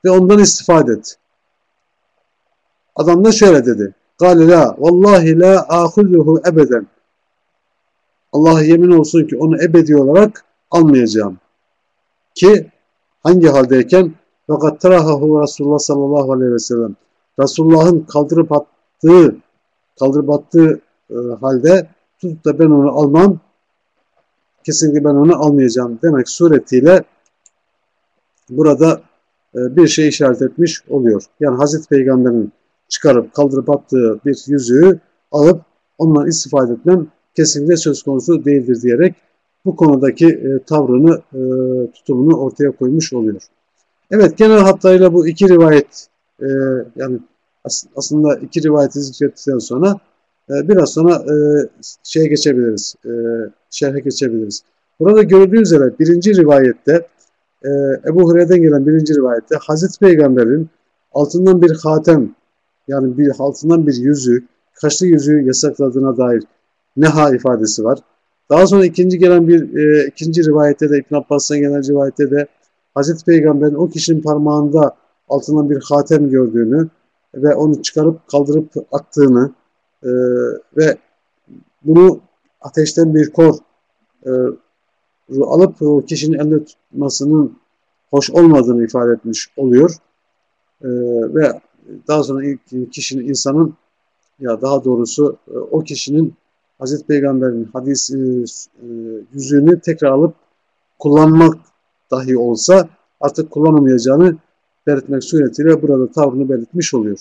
ve ondan istifade et. Adam da şöyle dedi. Kale la vallahi la ahuzuhu ebeden. Allah'a yemin olsun ki onu ebedi olarak almayacağım. Ki hangi haldeyken fakat terahahu Resulullah sallallahu aleyhi ve sellem Resulullah'ın kaldırıp attığı kaldırıp attığı e, halde tutup da ben onu almam kesinlikle ben onu almayacağım demek suretiyle burada e, bir şey işaret etmiş oluyor. Yani Hazreti Peygamber'in çıkarıp kaldırıp attığı bir yüzüğü alıp ondan istifade etmem kesinlikle söz konusu değildir diyerek bu konudaki e, tavrını, e, tutumunu ortaya koymuş oluyor. Evet genel hatlarıyla bu iki rivayet e, yani as aslında iki rivayeti zikrettikten sonra e, biraz sonra e, şeye geçebiliriz, e, şerhe geçebiliriz. Burada gördüğünüz üzere birinci rivayette e, Ebu Hureyre'den gelen birinci rivayette Hazreti Peygamber'in altından bir hatem yani bir altından bir yüzü, kaşlı yüzüğü yasakladığına dair neha ifadesi var. Daha sonra ikinci gelen bir e, ikinci rivayette de İbn Abbas'tan gelen rivayette de Hazreti Peygamber'in o kişinin parmağında altından bir hatem gördüğünü ve onu çıkarıp kaldırıp attığını e, ve bunu ateşten bir kor e, alıp kişinin elinde tutmasının hoş olmadığını ifade etmiş oluyor. E, ve daha sonra ilk kişinin insanın ya daha doğrusu e, o kişinin Hazreti Peygamber'in hadis e, e, yüzüğünü tekrar alıp kullanmak dahi olsa artık kullanamayacağını belirtmek suretiyle burada tavrını belirtmiş oluyor.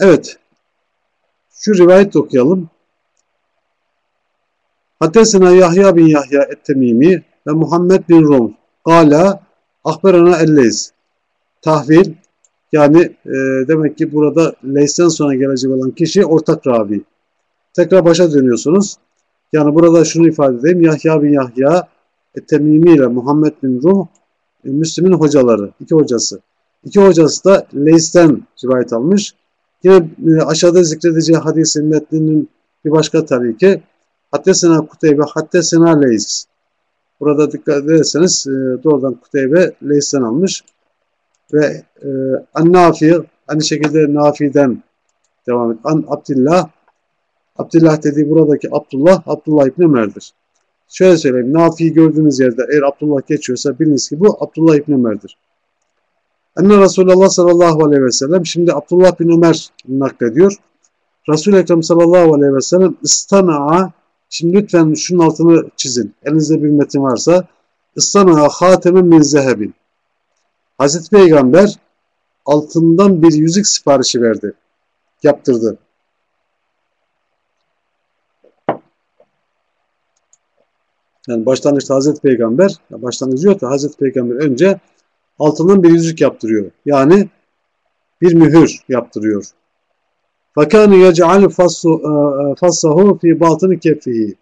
Evet, şu rivayet okuyalım. Haddesena Yahya bin Yahya et-Temimi ve Muhammed bin Rum. Gala ahberana elleys. Tahvil yani e, demek ki burada Leys'ten sonra gelecek olan kişi ortak ravi. Tekrar başa dönüyorsunuz. Yani burada şunu ifade edeyim. Yahya bin Yahya et-Temimi ile Muhammed bin Rum e, Müslüm'ün hocaları. iki hocası. İki hocası da Leys'ten rivayet almış. Yine e, aşağıda zikredeceği hadisin metninin bir başka tariki Hattesena Kuteybe, Hattesena Leys. Burada dikkat ederseniz e, doğrudan Kuteybe Leys'ten almış. Ve e, An-Nafi, aynı şekilde Nafi'den devam et. An Abdullah, Abdullah dediği buradaki Abdullah, Abdullah İbni Ömer'dir. Şöyle söyleyeyim, Nafi'yi gördüğünüz yerde eğer Abdullah geçiyorsa biliniz ki bu Abdullah İbni Ömer'dir. Enne Resulullah sallallahu aleyhi ve sellem, şimdi Abdullah bin Ömer naklediyor. Resul-i Ekrem sallallahu aleyhi ve sellem istana'a Şimdi lütfen şunun altını çizin. Elinizde bir metin varsa istana'a hatemen min zehebin. Hazreti Peygamber altından bir yüzük siparişi verdi, yaptırdı. Yani başlangıçta Hazreti Peygamber, başlangıcı yok da Hazreti Peygamber önce altından bir yüzük yaptırıyor. Yani bir mühür yaptırıyor. Fakanu yec'al fassahu fi batını kefihi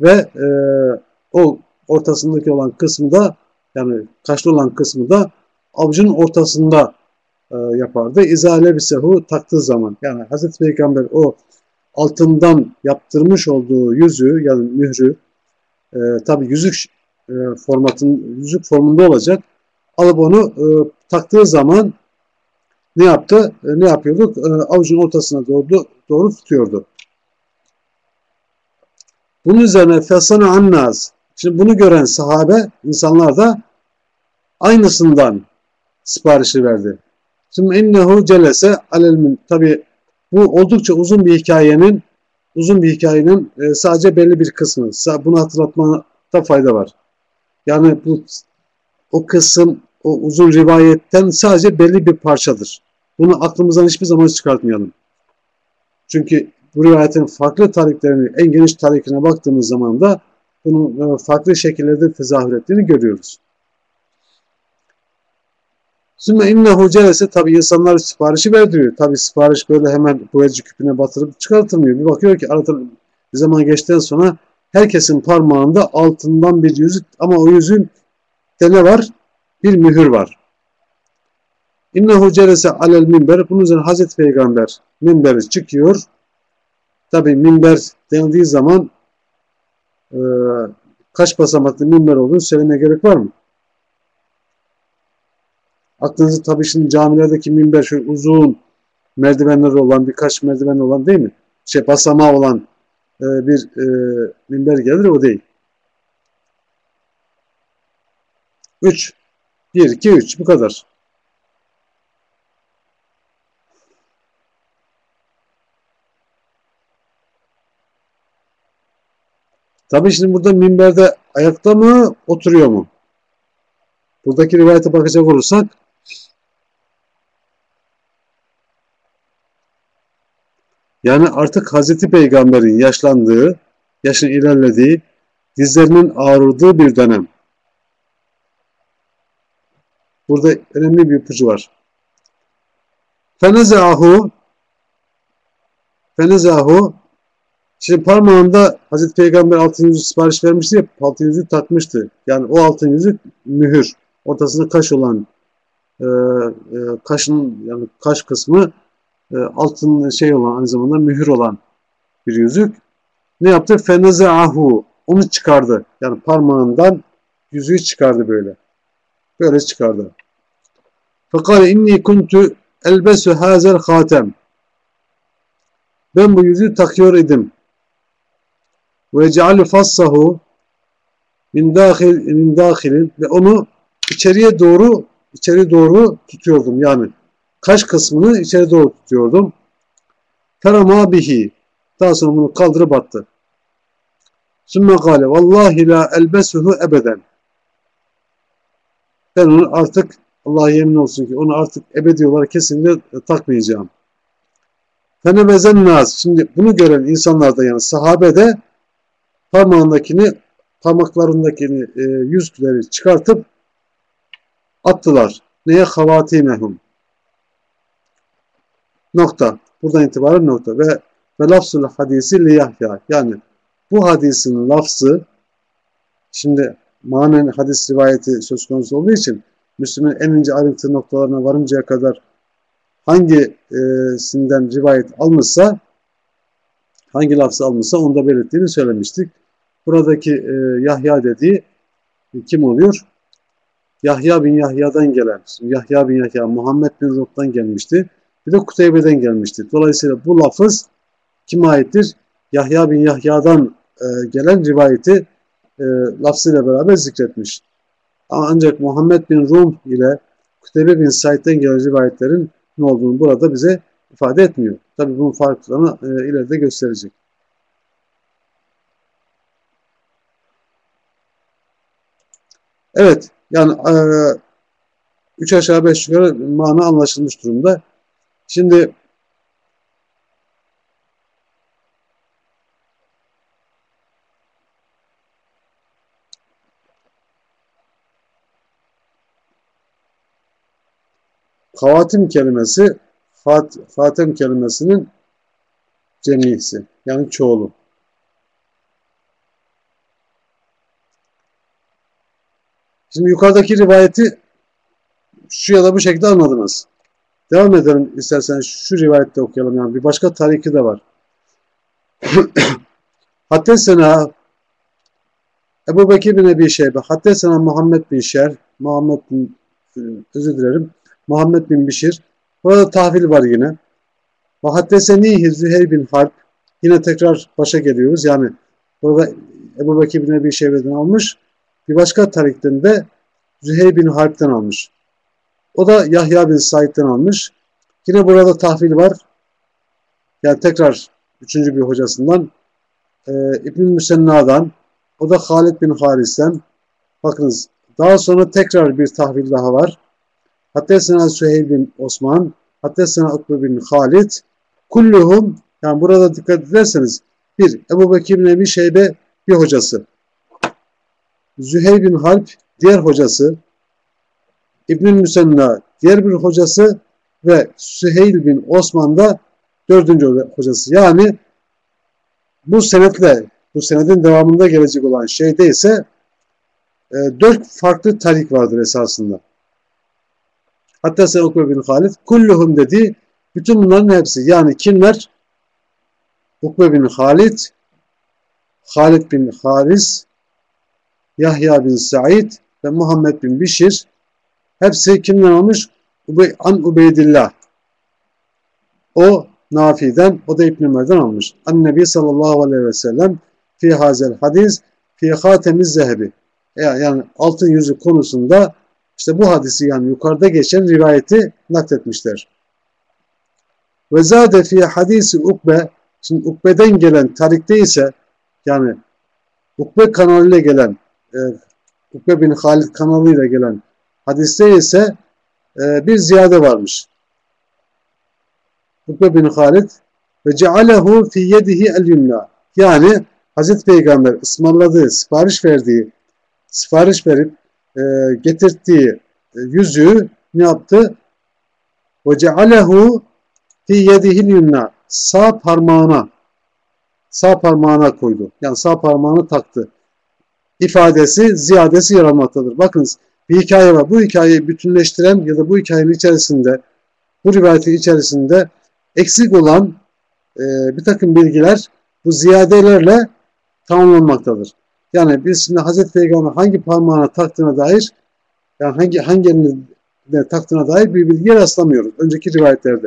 ve e, o ortasındaki olan kısmı da yani kaşlı olan kısmı da avucun ortasında e, yapardı. İzale bisehu taktığı zaman. Yani Hazreti Peygamber o altından yaptırmış olduğu yüzüğü yani mührü e, tabi yüzük e, formatın yüzük formunda olacak. Alıp onu e, taktığı zaman ne yaptı? E, ne yapıyorduk? E, avucun ortasına doğru, doğru tutuyordu. Bunun üzerine fesana annaz. Şimdi bunu gören sahabe, insanlar da aynısından siparişi verdi. Şimdi innehu celese alelmin. Tabi bu oldukça uzun bir hikayenin uzun bir hikayenin e, sadece belli bir kısmı. Bunu hatırlatmada fayda var. Yani bu o kısım o uzun rivayetten sadece belli bir parçadır. Bunu aklımızdan hiçbir zaman çıkartmayalım. Çünkü bu rivayetin farklı tarihlerini, en geniş tarihine baktığımız zaman da bunun e, farklı şekillerde tezahür ettiğini görüyoruz. Sümme innehu celese tabi insanlar siparişi verdiriyor. Tabi sipariş böyle hemen boyacı küpüne batırıp çıkartılmıyor. Bir bakıyor ki arada bir zaman geçtikten sonra herkesin parmağında altından bir yüzük ama o yüzüğün de ne var? Bir mühür var. İnnehu celese alel minber. Bunun üzerine Hazreti Peygamber minberi çıkıyor. Tabi minber denildiği zaman e, kaç basamaklı minber olduğunu söylemeye gerek var mı? Aklınızı tabi şimdi camilerdeki minber şu uzun merdivenleri olan birkaç merdiven olan değil mi? Şey basamağı olan e, bir e, minber gelir o değil. 3 1 2 3 bu kadar. Tabi şimdi burada minberde ayakta mı oturuyor mu? Buradaki rivayete bakacak olursak yani artık Hazreti Peygamber'in yaşlandığı, yaşın ilerlediği, dizlerinin ağrıdığı bir dönem. Burada önemli bir ipucu var. Fenezahu Fenezahu Şimdi parmağında Hazreti Peygamber altın yüzük sipariş vermişti ya altın yüzük takmıştı. Yani o altın yüzük mühür. Ortasında kaş olan e, e, kaşın yani kaş kısmı e, altın şey olan aynı zamanda mühür olan bir yüzük. Ne yaptı? Fenezeahu. Onu çıkardı. Yani parmağından yüzüğü çıkardı böyle. Böyle çıkardı. Fakat inni kuntu elbesu hazel hatem. Ben bu yüzüğü takıyor idim ve cealu fassahu min dahil min dahilin ve onu içeriye doğru içeri doğru tutuyordum yani kaş kısmını içeri doğru tutuyordum. Ferama bihi daha sonra bunu kaldırıp attı. Sümme gale vallahi la elbesuhu ebeden. Ben onu artık Allah yemin olsun ki onu artık ebedi olarak kesinlikle takmayacağım. Fenebezen naz. Şimdi bunu gören insanlar da yani sahabe de parmağındakini parmaklarındakini e, yüzükleri çıkartıp attılar. Neye? Havatimehum. Nokta. Buradan itibaren nokta. Ve ve lafzul hadisi li Yahya. Yani bu hadisin lafzı şimdi manen hadis rivayeti söz konusu olduğu için Müslüm'ün en ince ayrıntı noktalarına varıncaya kadar hangisinden rivayet almışsa hangi lafzı almışsa onda belirttiğini söylemiştik. Buradaki e, Yahya dediği e, kim oluyor? Yahya bin Yahya'dan gelen, Yahya bin Yahya Muhammed bin Ruh'tan gelmişti. Bir de Kuteybe'den gelmişti. Dolayısıyla bu lafız kime aittir? Yahya bin Yahya'dan e, gelen rivayeti e, lafzıyla beraber zikretmiş. Ancak Muhammed bin Rum ile Kuteybe bin Said'den gelen rivayetlerin ne olduğunu burada bize ifade etmiyor. Tabi bunun farklılığını e, ileride gösterecek. Evet, yani e, üç aşağı beş yukarı mana anlaşılmış durumda. Şimdi Hatim kelimesi Fat, Fatem kelimesinin cemisi yani çoğulu. Şimdi yukarıdaki rivayeti şu ya da bu şekilde anladınız. Devam edelim istersen şu rivayette okuyalım yani bir başka tariki de var. Hattesena Ebu Bekir bin Ebi Şeybe Hattesena Muhammed bin Şer Muhammed bin özür dilerim Muhammed bin Bişir. Burada tahvil var yine. Ve haddesenihi Züheyr bin Harp. Yine tekrar başa geliyoruz. Yani burada Ebu Bekir bin Ebi Şeybe'den almış. Bir başka tarikten de Züheyr bin Harp'ten almış. O da Yahya bin Said'den almış. Yine burada tahvil var. Yani tekrar üçüncü bir hocasından e, İbn Müsenna'dan o da Halid bin Haris'ten bakınız daha sonra tekrar bir tahvil daha var. Haddesena Süheyl bin Osman, Haddesena Utbe bin Halid, kulluhum, yani burada dikkat ederseniz, bir, Ebu Bekir bin Ebi Şeybe bir hocası, Züheyl bin Halp diğer hocası, İbn-i Müsenna diğer bir hocası ve Süheyl bin Osman da dördüncü hocası. Yani bu senetle, bu senedin devamında gelecek olan şeyde ise e, dört farklı tarik vardır esasında. Hatta sen Ukbe bin Halid. Kulluhum dedi. Bütün bunların hepsi. Yani kimler? Ukbe bin Halid, Halid bin Haris, Yahya bin Said ve Muhammed bin Bişir. Hepsi kimden? Ubey, An Ubeydillah. O Nafi'den, o da İbn Ömer'den almış. An-Nebi sallallahu aleyhi ve sellem fi hazel hadis fi hatemiz zehebi. Yani altın yüzü konusunda işte bu hadisi yani yukarıda geçen rivayeti nakletmişler. Ve zade fi hadisi ukbe şimdi ukbeden gelen tarikte ise yani ukbe kanalıyla gelen e, ukbe bin Halid kanalıyla gelen hadiste ise e, bir ziyade varmış. Ukbe bin Halid ve cealehu fi yedihi el yumna yani Hazreti Peygamber ısmarladığı, sipariş verdiği, sipariş verip e, getirttiği e, yüzüğü ne yaptı? Ve cealehu fi yedihil yumna sağ parmağına sağ parmağına koydu. Yani sağ parmağını taktı. ifadesi ziyadesi yer almaktadır. Bakınız bir hikaye var. Bu hikayeyi bütünleştiren ya da bu hikayenin içerisinde bu rivayetin içerisinde eksik olan e, bir takım bilgiler bu ziyadelerle tamamlanmaktadır. Yani şimdi Hazreti Peygamber hangi parmağına taktığına dair yani hangi hangi eline taktığına dair bir bilgiye rastlamıyoruz. Önceki rivayetlerde.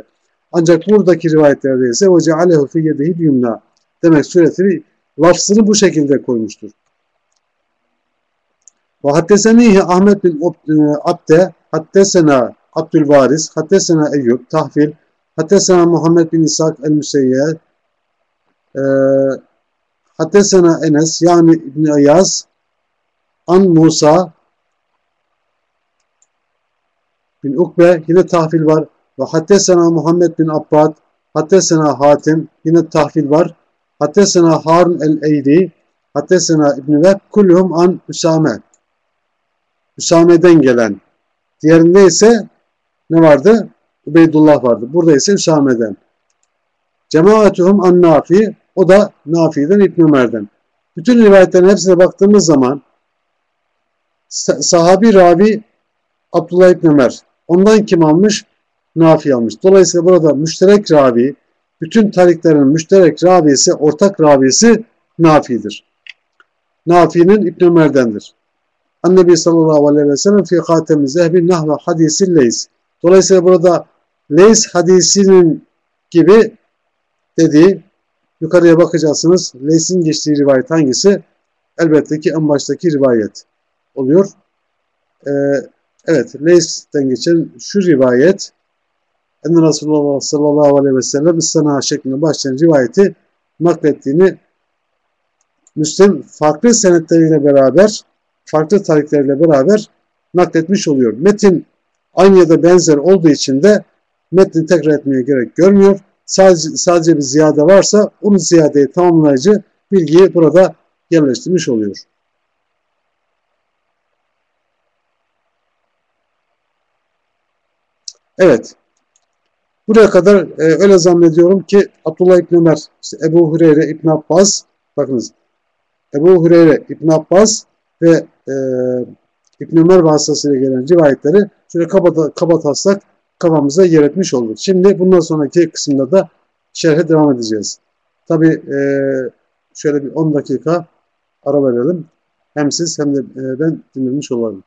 Ancak buradaki rivayetlerde ise fi yedihi yumna demek suretini lafzını bu şekilde koymuştur. Ve haddesenihi Ahmet bin e, Abde haddesena Abdülvaris haddesena Eyyub tahfil haddesena Muhammed bin İshak el-Müseyyed e, Haddesena Enes yani İbni Ayaz An Musa bin Ukbe yine tahfil var. Ve haddesena Muhammed bin Abbad haddesena Hatim yine tahfil var. Haddesena Harun el-Eydi haddesena İbni Veb kulluhum an Üsame Üsame'den gelen. Diğerinde ise ne vardı? Ubeydullah vardı. Burada ise Üsame'den. Cemaatuhum an Nafi o da Nafi'den İbn Ömer'den. Bütün rivayetlerin hepsine baktığımız zaman sahabi ravi Abdullah İbn Ömer. Ondan kim almış? Nafi almış. Dolayısıyla burada müşterek ravi, bütün tariklerin müşterek ravisi, ortak ravisi Nafi'dir. Nafi'nin İbn Ömer'dendir. Annebi sallallahu aleyhi ve sellem fi hatemi zehbi nahve hadisi leys. Dolayısıyla burada leys hadisinin gibi dediği yukarıya bakacaksınız. Leys'in geçtiği rivayet hangisi? Elbette ki en baştaki rivayet oluyor. Ee, evet, Leys'ten geçen şu rivayet Enne Resulullah sallallahu aleyhi ve sellem sana şeklinde başlayan rivayeti naklettiğini Müslim farklı senetleriyle beraber farklı tarihleriyle beraber nakletmiş oluyor. Metin aynı ya da benzer olduğu için de metni tekrar etmeye gerek görmüyor. Sadece, sadece bir ziyade varsa onu ziyadeyi tamamlayıcı bilgiyi burada yerleştirmiş oluyor. Evet. Buraya kadar e, öyle zannediyorum ki Abdullah İbn Ömer, işte Ebu Hureyre, İbn Abbas, bakınız Ebu Hureyre, İbn Abbas ve e, İbn Ömer vasıtasıyla gelen rivayetleri şöyle kaba, kaba taslak kafamıza yer etmiş olduk. Şimdi bundan sonraki kısımda da şerhe devam edeceğiz. Tabi e, şöyle bir 10 dakika ara verelim. Hem siz hem de e, ben dinlemiş olalım.